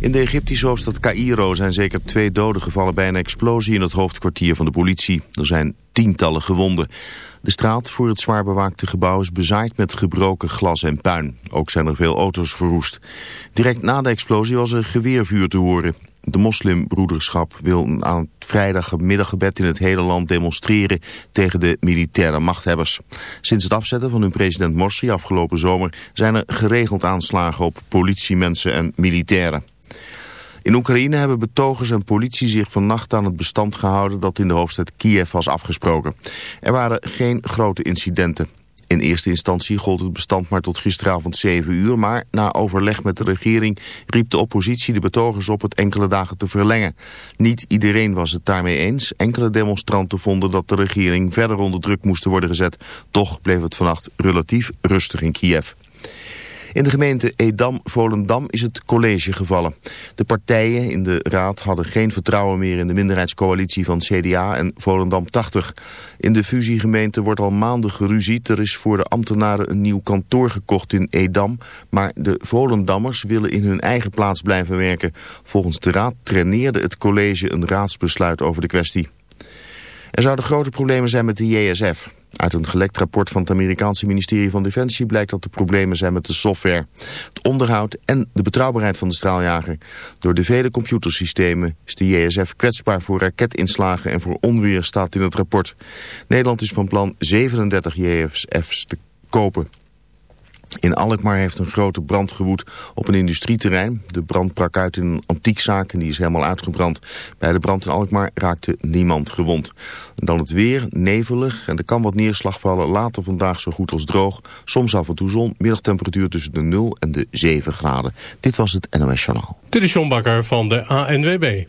In de Egyptische hoofdstad Cairo zijn zeker twee doden gevallen bij een explosie in het hoofdkwartier van de politie. Er zijn tientallen gewonden. De straat voor het zwaar bewaakte gebouw is bezaaid met gebroken glas en puin. Ook zijn er veel auto's verroest. Direct na de explosie was er geweervuur te horen. De moslimbroederschap wil aan het vrijdagmiddaggebed in het hele land demonstreren tegen de militaire machthebbers. Sinds het afzetten van hun president Morsi afgelopen zomer zijn er geregeld aanslagen op politiemensen en militairen. In Oekraïne hebben betogers en politie zich vannacht aan het bestand gehouden dat in de hoofdstad Kiev was afgesproken. Er waren geen grote incidenten. In eerste instantie gold het bestand maar tot gisteravond 7 uur, maar na overleg met de regering riep de oppositie de betogers op het enkele dagen te verlengen. Niet iedereen was het daarmee eens. Enkele demonstranten vonden dat de regering verder onder druk moest worden gezet. Toch bleef het vannacht relatief rustig in Kiev. In de gemeente Edam-Volendam is het college gevallen. De partijen in de raad hadden geen vertrouwen meer in de minderheidscoalitie van CDA en Volendam 80. In de fusiegemeente wordt al maanden geruzied. Er is voor de ambtenaren een nieuw kantoor gekocht in Edam. Maar de Volendammers willen in hun eigen plaats blijven werken. Volgens de raad traineerde het college een raadsbesluit over de kwestie. Er zouden grote problemen zijn met de JSF. Uit een gelekt rapport van het Amerikaanse ministerie van Defensie blijkt dat er problemen zijn met de software, het onderhoud en de betrouwbaarheid van de straaljager. Door de vele computersystemen is de JSF kwetsbaar voor raketinslagen en voor onweer, staat in het rapport. Nederland is van plan 37 JSF's te kopen. In Alkmaar heeft een grote brand gewoed op een industrieterrein. De brand brak uit in een antiekzaak en die is helemaal uitgebrand. Bij de brand in Alkmaar raakte niemand gewond. dan het weer, nevelig en er kan wat neerslag vallen. Later vandaag zo goed als droog. Soms af en toe zon, middagtemperatuur tussen de 0 en de 7 graden. Dit was het NOS Journaal. Dit is John Bakker van de ANWB.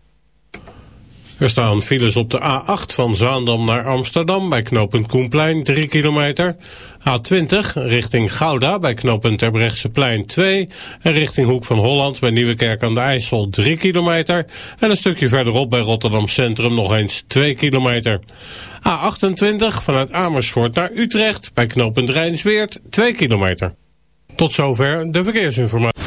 Er staan files op de A8 van Zaandam naar Amsterdam bij knooppunt Koenplein 3 kilometer. A20 richting Gouda bij knooppunt Terbrechtseplein 2. En richting Hoek van Holland bij Nieuwekerk aan de IJssel 3 kilometer. En een stukje verderop bij Rotterdam Centrum nog eens 2 kilometer. A28 vanuit Amersfoort naar Utrecht bij knooppunt Rijnsweert 2 kilometer. Tot zover de verkeersinformatie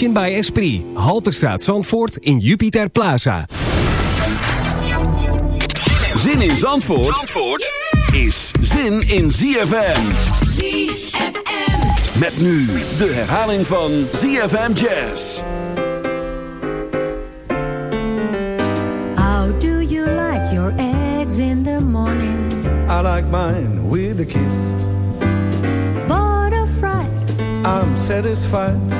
Emotion by Esprit. Halterstraat Zandvoort in Jupiter Plaza. Zin in Zandvoort, Zandvoort is zin in ZFM. ZFM. Met nu de herhaling van ZFM Jazz. How do you like your eggs in the morning? I like mine with a kiss. Or fried? I'm satisfied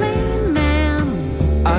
man.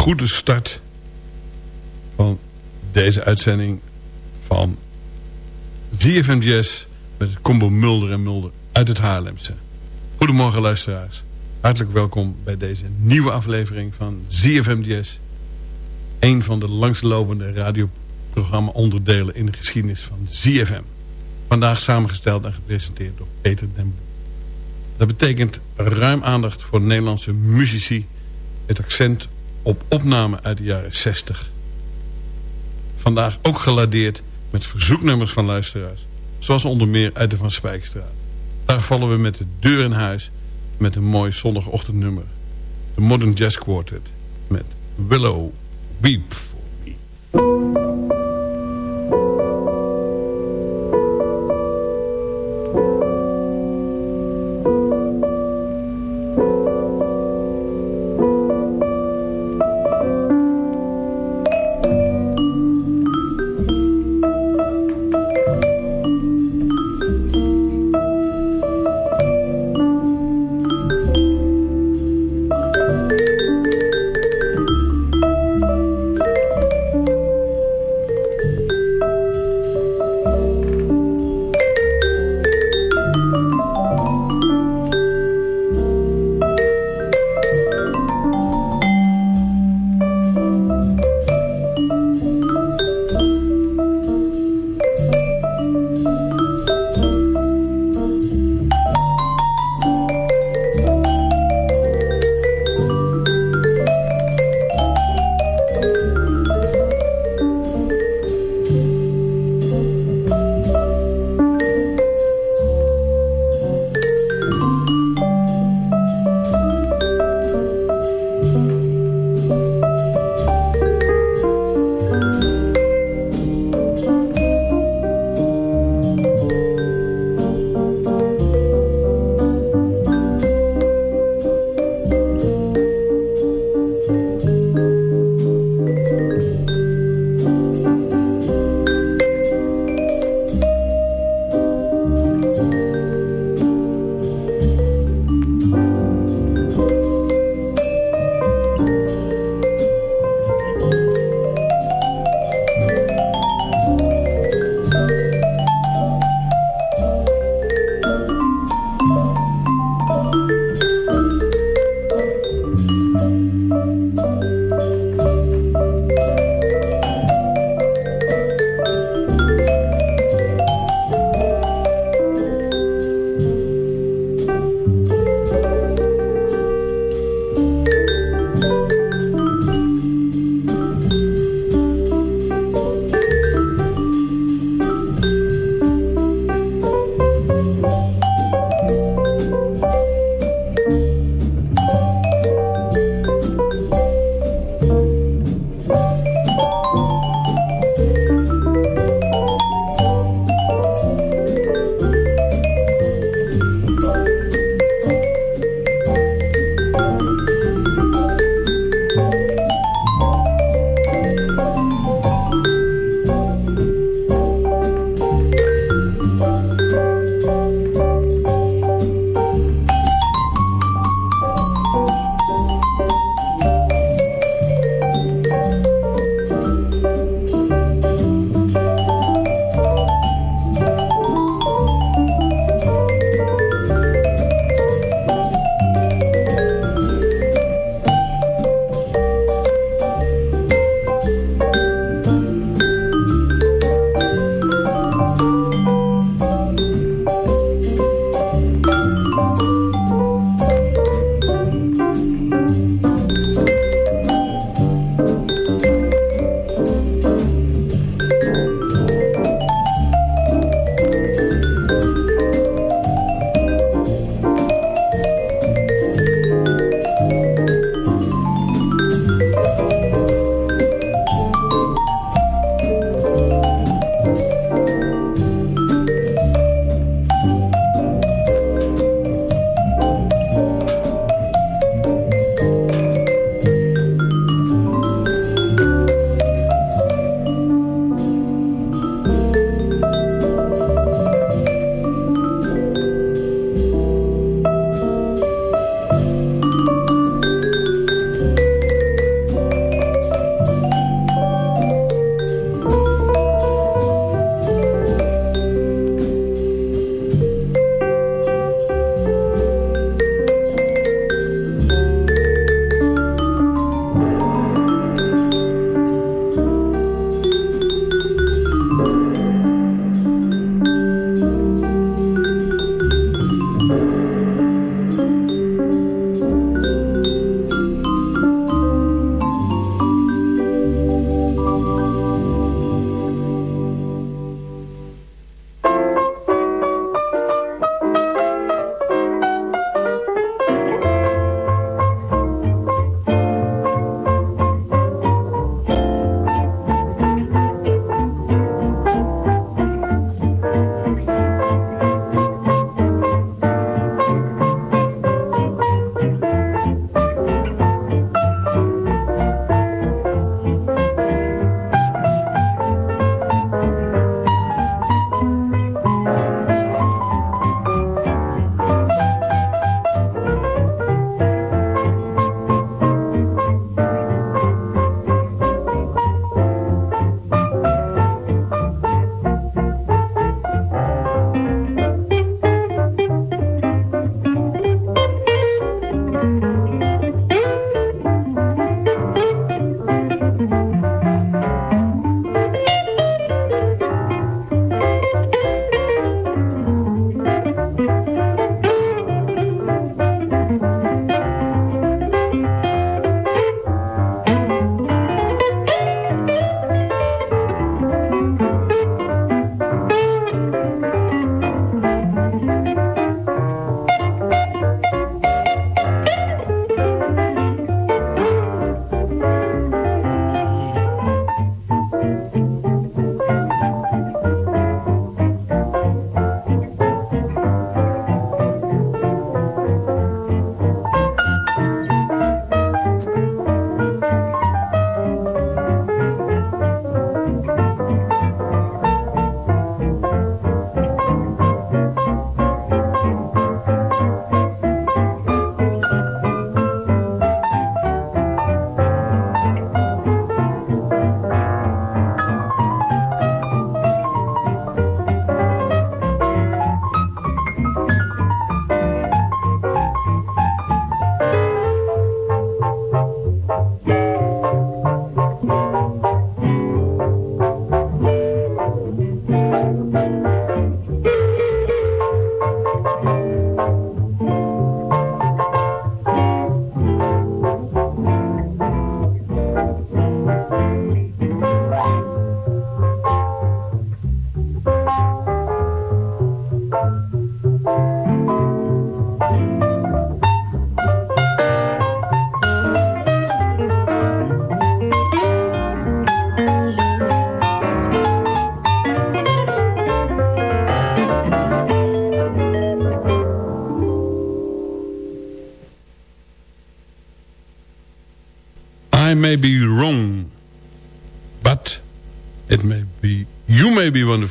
Goede start van deze uitzending van ZFM met het combo Mulder en Mulder uit het Haarlemse. Goedemorgen luisteraars. Hartelijk welkom bij deze nieuwe aflevering van ZFM. Een van de langslopende radioprogramma onderdelen in de geschiedenis van ZFM. Vandaag samengesteld en gepresenteerd door Peter den. Dat betekent ruim aandacht voor Nederlandse muzici... met accent op opname uit de jaren 60. Vandaag ook geladeerd met verzoeknummers van luisteraars. Zoals onder meer uit de Van Spijkstraat. Daar vallen we met de deur in huis met een mooi zondagochtendnummer. De Modern Jazz Quartet met Willow Weep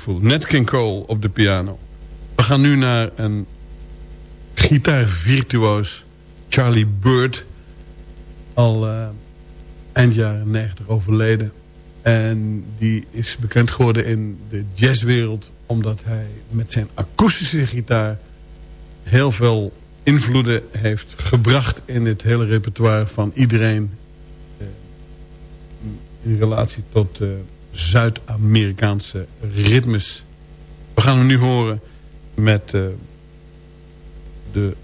wonderful. Nat King Cole op de piano. We gaan nu naar een gitaarvirtuoos, Charlie Bird. Al uh, eind jaren 90 overleden. En die is bekend geworden in de jazzwereld... omdat hij met zijn akoestische gitaar... heel veel invloeden heeft gebracht in het hele repertoire van iedereen... Uh, in relatie tot uh, Zuid-Amerikaanse ritmes. We gaan hem nu horen met uh, de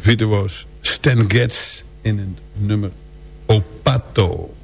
virtuoos Stan Getz in het nummer Opato.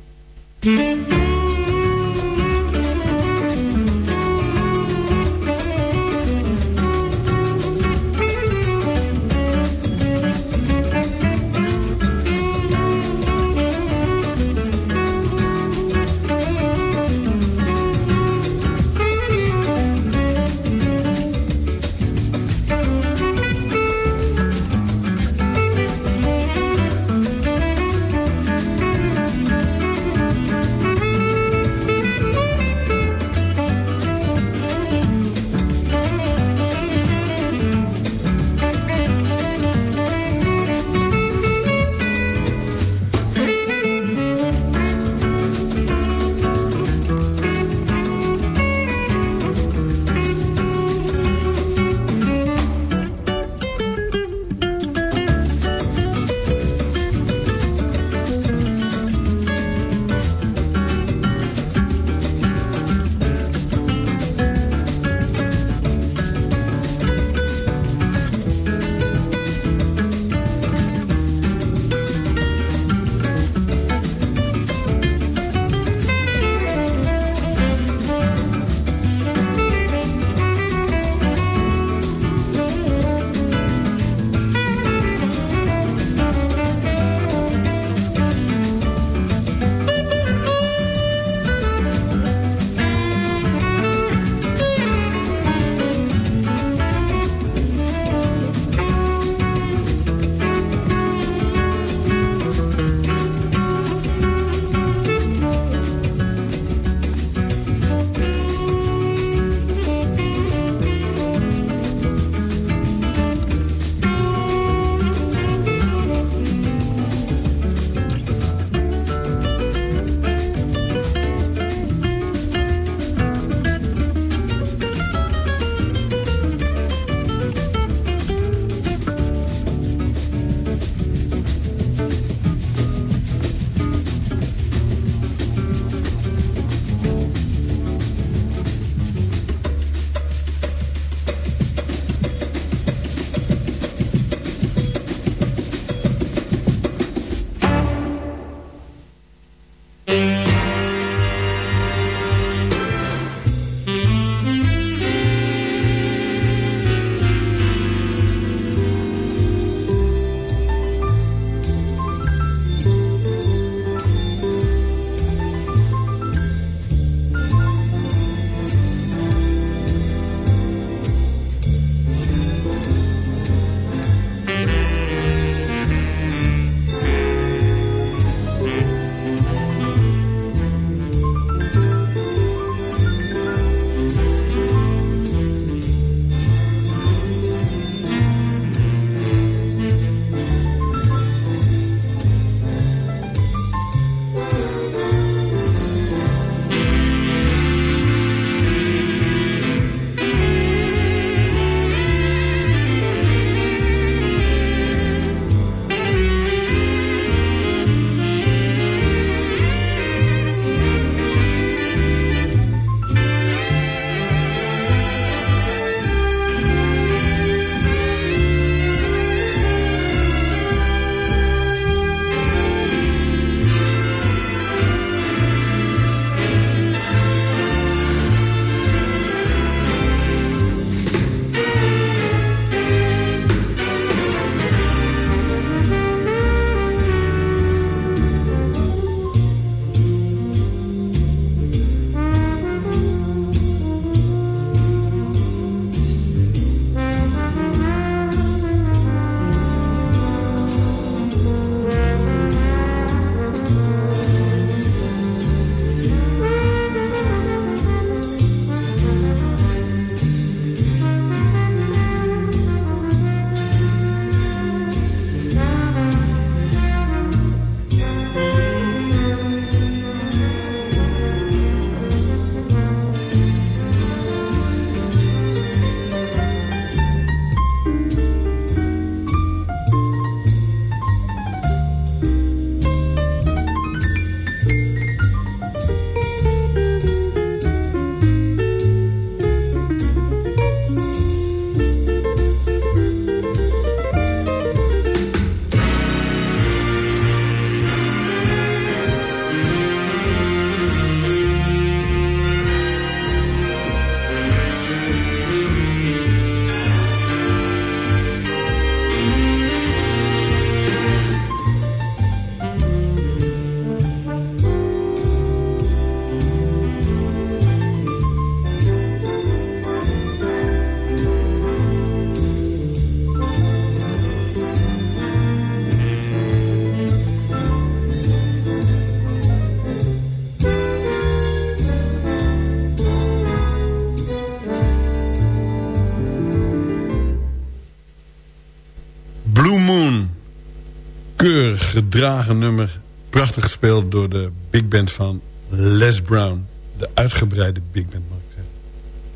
Keurig gedragen nummer. Prachtig gespeeld door de big band van Les Brown. De uitgebreide big band, mag ik zeggen.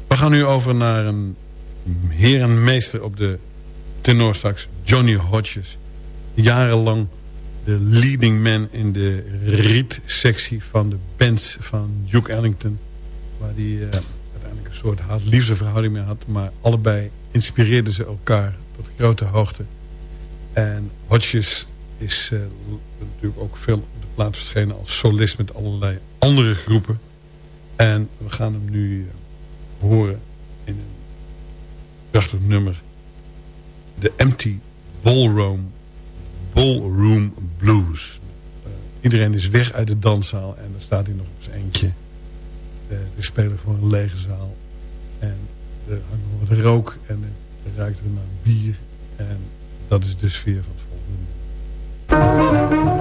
We gaan nu over naar een heer en meester op de tenorsax. Johnny Hodges. Jarenlang de leading man in de rietsectie van de bands van Duke Ellington. Waar hij eh, uiteindelijk een soort haat-liefde verhouding mee had. Maar allebei inspireerden ze elkaar tot grote hoogte. En Hodges is eh, natuurlijk ook veel op de plaats verschenen als solist met allerlei andere groepen. En we gaan hem nu eh, horen in een prachtig nummer. De Empty Ballroom, Ballroom Blues. Eh, iedereen is weg uit de danszaal en dan staat hij nog op zijn eentje. Te spelen voor een lege zaal. En er hangt wat rook en het ruikt er naar bier. En dat is de sfeer van het volgende nummer.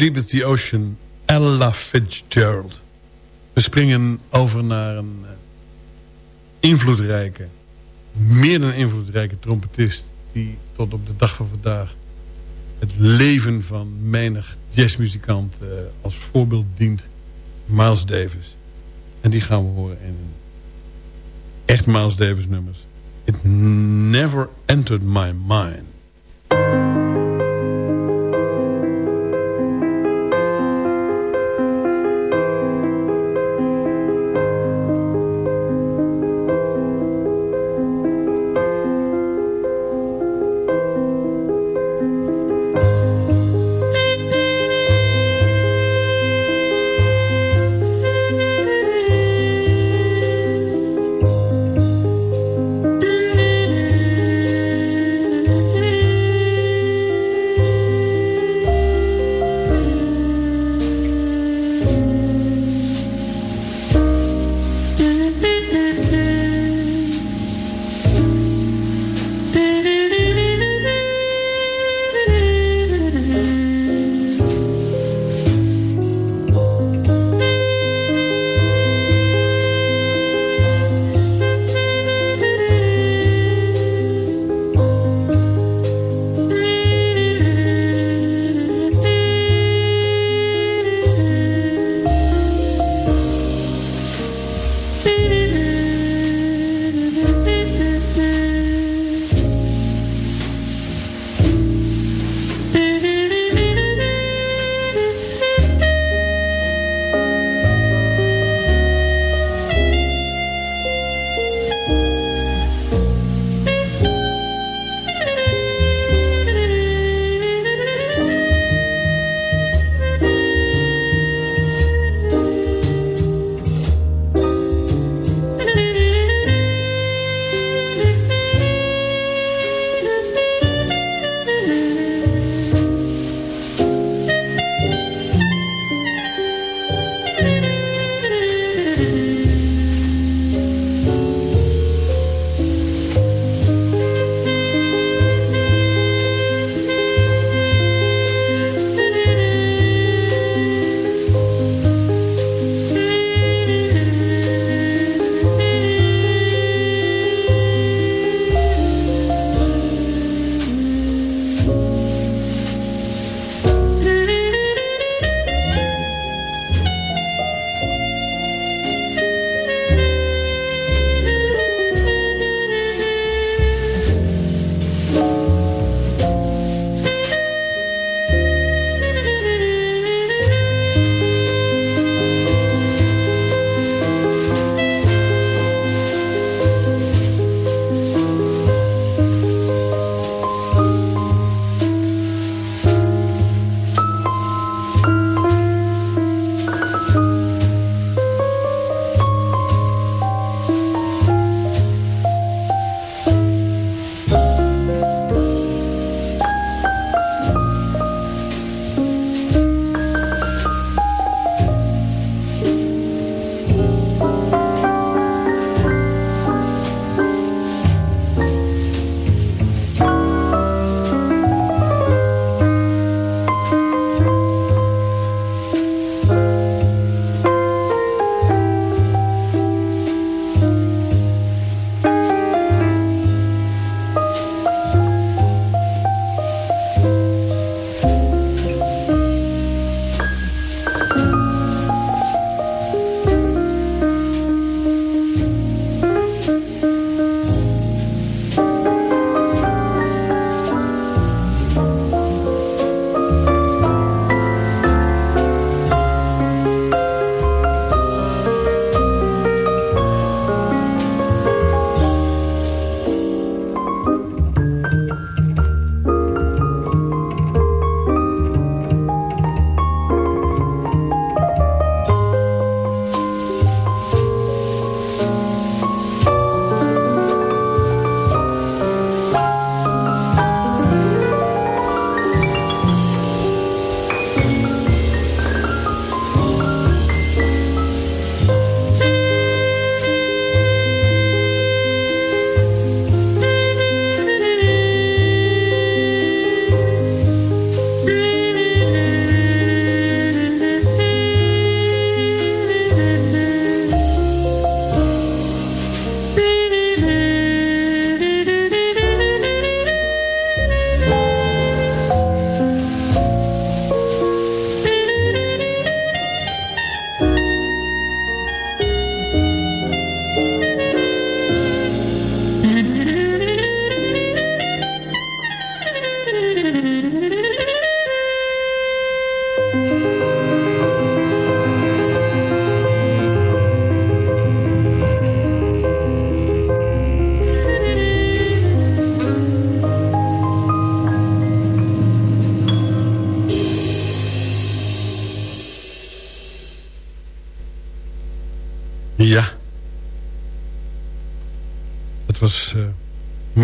Deep is the Ocean, Ella Fitzgerald. We springen over naar een eh, invloedrijke, meer dan invloedrijke trompetist... die tot op de dag van vandaag het leven van menig jazzmuzikant eh, als voorbeeld dient. Miles Davis. En die gaan we horen in echt Miles Davis nummers. It never entered my mind.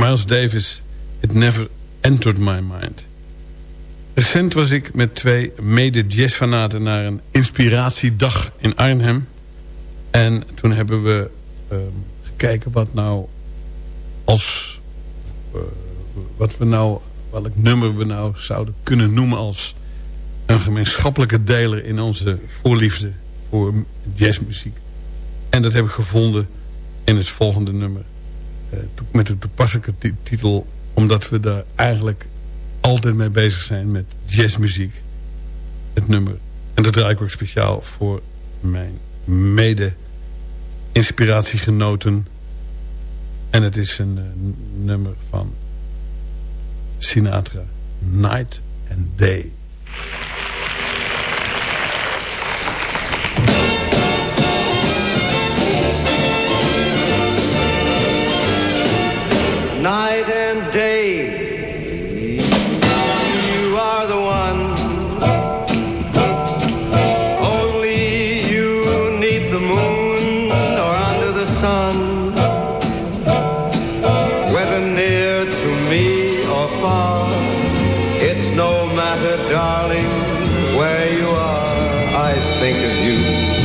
Miles Davis. It never entered my mind. Recent was ik met twee mede-jazzfanaten... naar een inspiratiedag in Arnhem. En toen hebben we ehm, gekeken wat nou als... eh, wat we nou, welk nummer we nou zouden kunnen noemen als een gemeenschappelijke deler in onze voorliefde voor jazzmuziek. En dat heb ik gevonden in het volgende nummer. Eh, met de toepasselijke ti- titel, omdat we daar eigenlijk altijd mee bezig zijn met jazzmuziek. Het nummer. En dat draai ik ook speciaal voor mijn mede-inspiratiegenoten. En het is een eh, nummer van Sinatra. Night and Day. Night and day. You are the one. Only you need the moon or under the sun. Whether near to me or far, it's no matter, darling, where you are. I think of you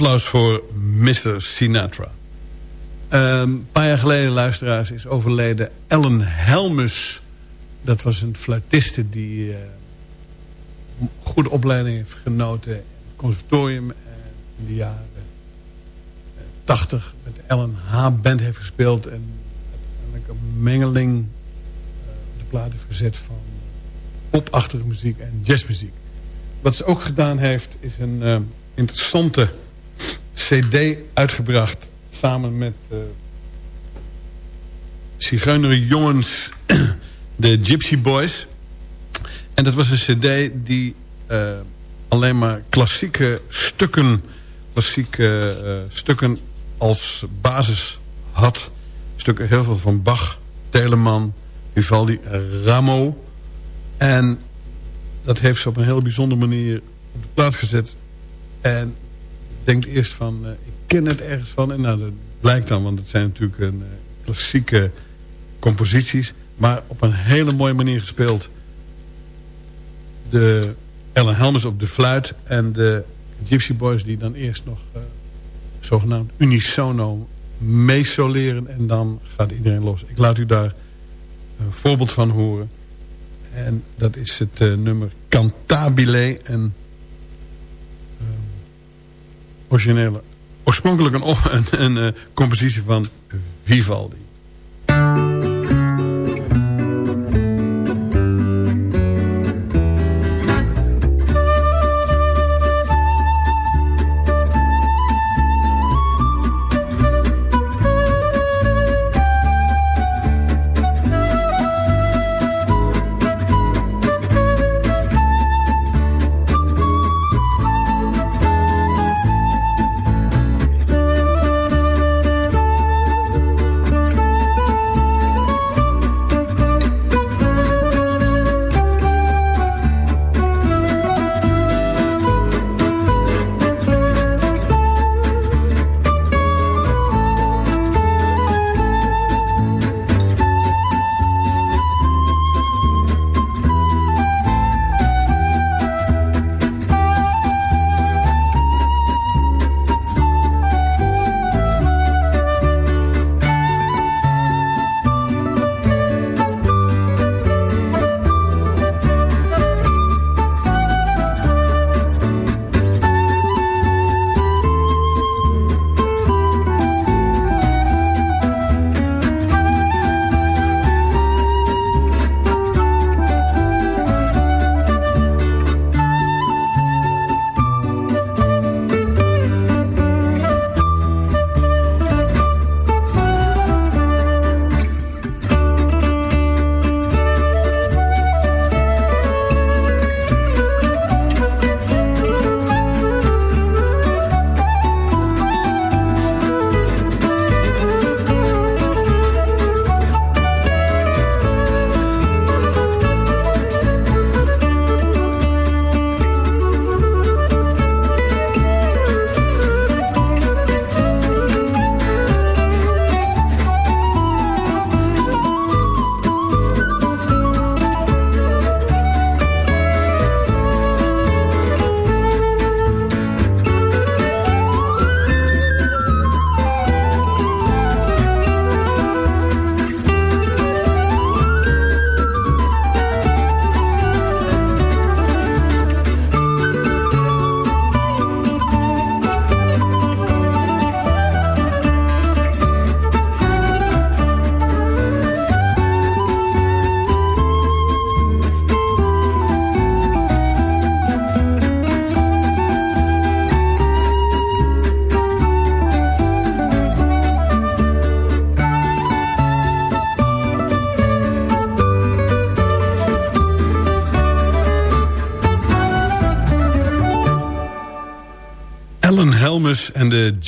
Applaus voor Mr. Sinatra. Ehm, Een paar jaar geleden, luisteraars, is overleden Ellen Helmus. Dat was een fluitiste die eh, een goede opleiding heeft genoten in het conservatorium. In de jaren eh, 80 met de Ellen H. Band heeft gespeeld. En uiteindelijk een mengeling eh, op de plaat heeft gezet van popachtige muziek en jazzmuziek. Wat ze ook gedaan heeft, is een eh, interessante cd uitgebracht... samen met uh, Zigeunerjongens, de Gypsy Boys. En dat was een cd die uh, alleen maar klassieke stukken... klassieke uh, stukken als basis had. Stukken heel veel van Bach, Telemann, Vivaldi, Rameau... En dat heeft ze op een heel bijzondere manier op de plaats gezet. En denkt eerst van, uh, ik ken het ergens van. En nou, dat blijkt dan, want het zijn natuurlijk een, uh, klassieke composities. Maar op een hele mooie manier gespeeld. De Ellen Helmers op de fluit. En de Gypsy Boys die dan eerst nog uh, zogenaamd unisono meesoleren. En dan gaat iedereen los. Ik laat u daar een voorbeeld van horen. En dat is het nummer Cantabile. En originele, oorspronkelijk een, een, een uh, compositie van Vivaldi.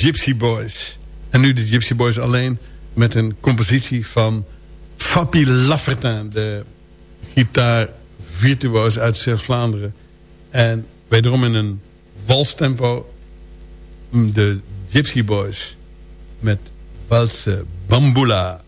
Gypsy Boys. En nu de Gypsy Boys alleen met een compositie van Fabi Laffertin... de gitaarvirtuoos uit Zeeuws-Vlaanderen. En wederom in een walstempo de Gypsy Boys met Walse Bambula.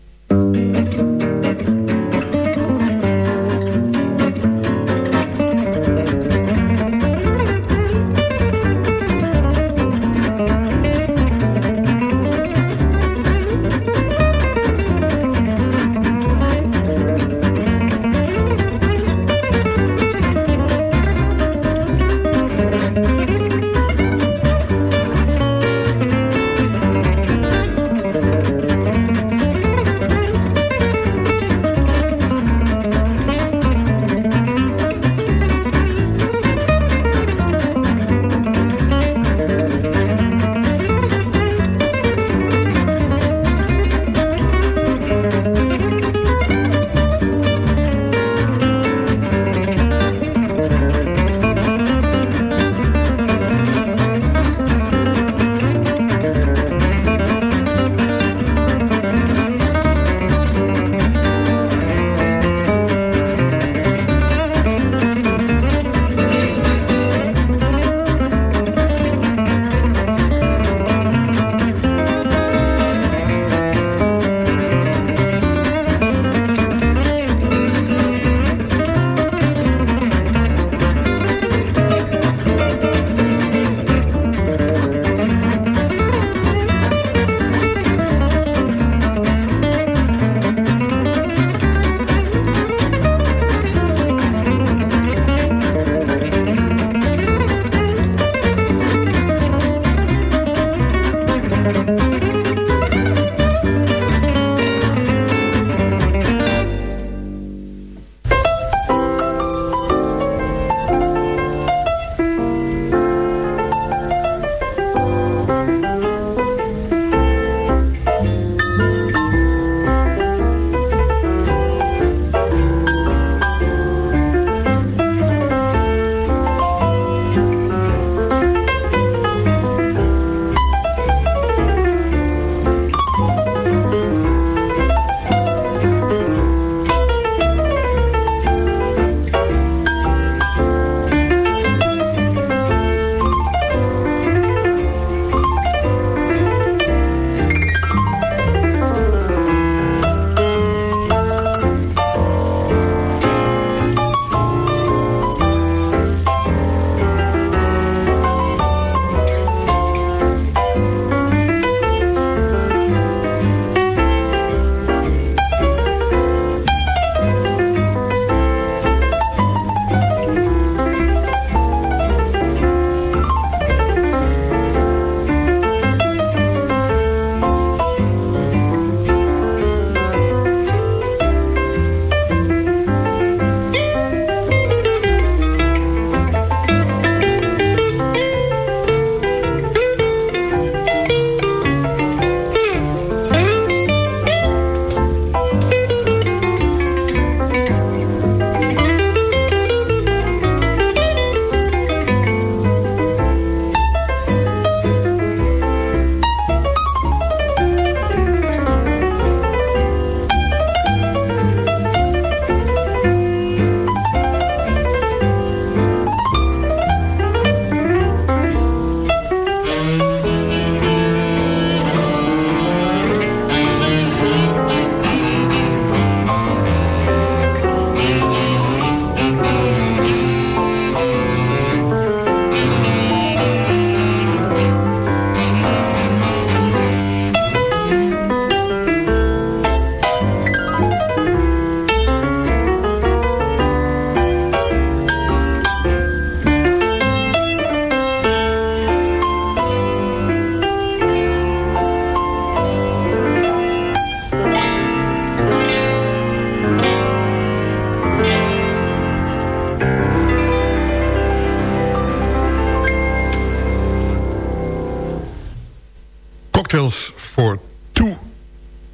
Cocktails for Two.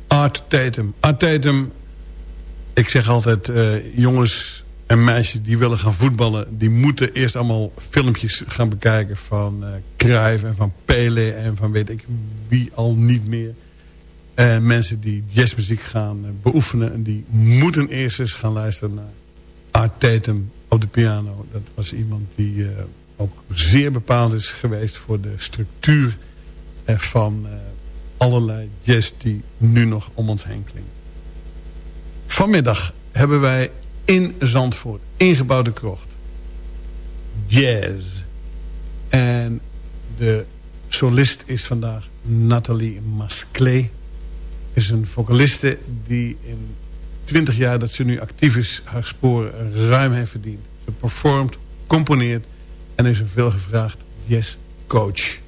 Art Tatum. Art Tatum, ik zeg altijd... eh, jongens En meisjes die willen gaan voetballen... die moeten eerst allemaal filmpjes gaan bekijken... van uh, Cruijff en van Pele en van weet ik wie al niet meer. En mensen die jazzmuziek gaan beoefenen... en die moeten eerst eens gaan luisteren naar Art Tatum op de piano. Dat was iemand die ook zeer bepaald is geweest... voor de structuur van allerlei jazz die nu nog om ons heen klinkt. Vanmiddag hebben wij in Zandvoort, ingebouwde krocht. Jazz. En de solist is vandaag Nathalie Masclé. Is een vocaliste die in 20 jaar dat ze nu actief is... haar sporen ruim heeft verdiend. Ze performt, componeert en is een veelgevraagd jazzcoach.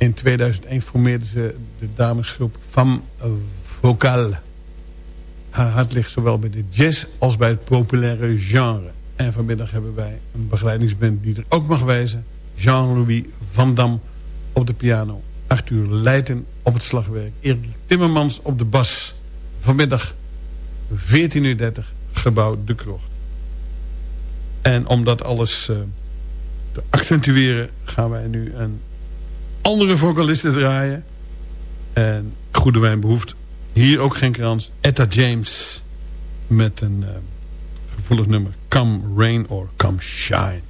In 2001 formeerde ze de damesgroep Femme Vocale. Haar hart ligt zowel bij de jazz als bij het populaire genre. En vanmiddag hebben wij een begeleidingsband die er ook mag wijzen. Jean-Louis Van Dam op de piano. Arthur Leijten op het slagwerk. Erik Timmermans op de bas. Vanmiddag 14.30 uur gebouw De Krocht. En om dat alles uh, te accentueren gaan wij nu een andere vocalisten draaien. En Goede Wijn behoeft hier ook geen krans. Etta James met een uh, gevoelig nummer. Come Rain or Come Shine.